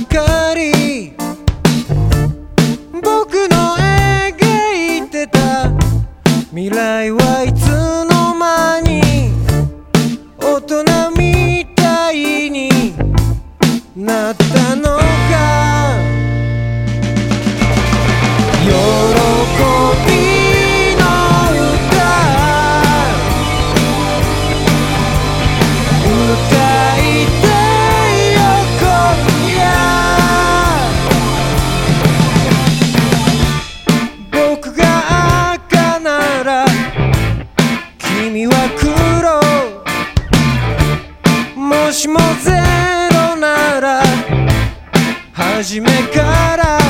かり。僕の描いてた。未来はいつのしもゼロなら初めから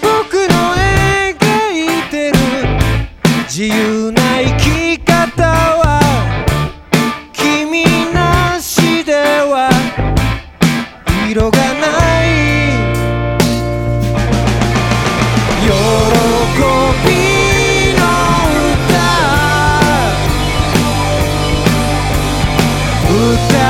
僕の描いてる自由な生き方は君なしでは色がない put that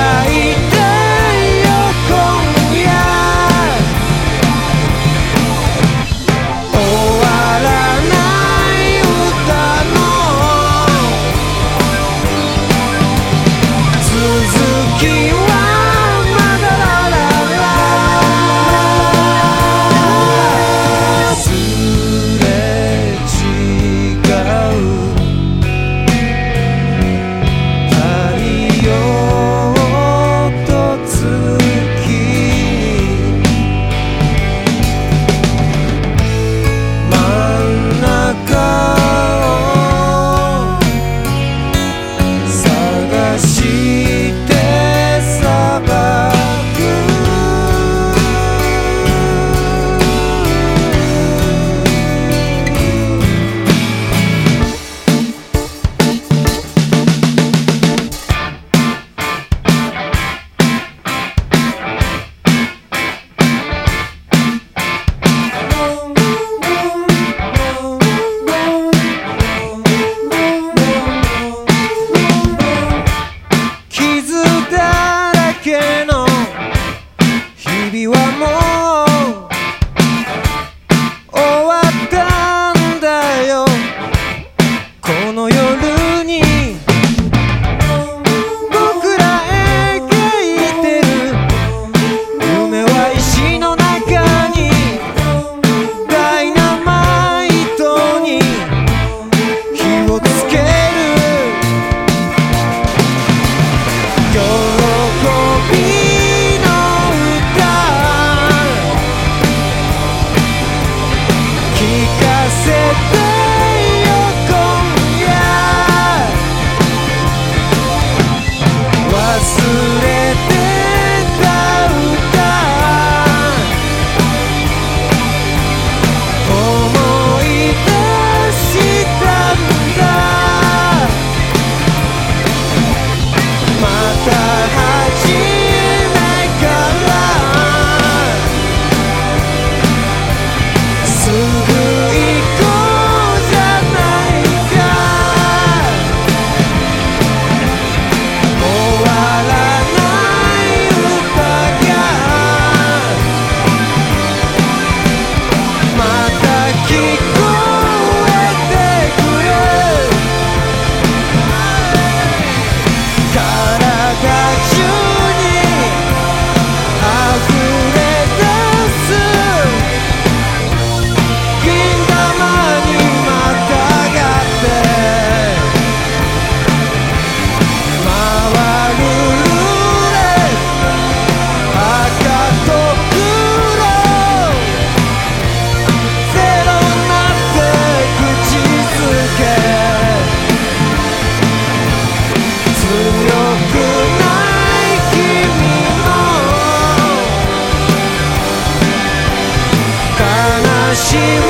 I've she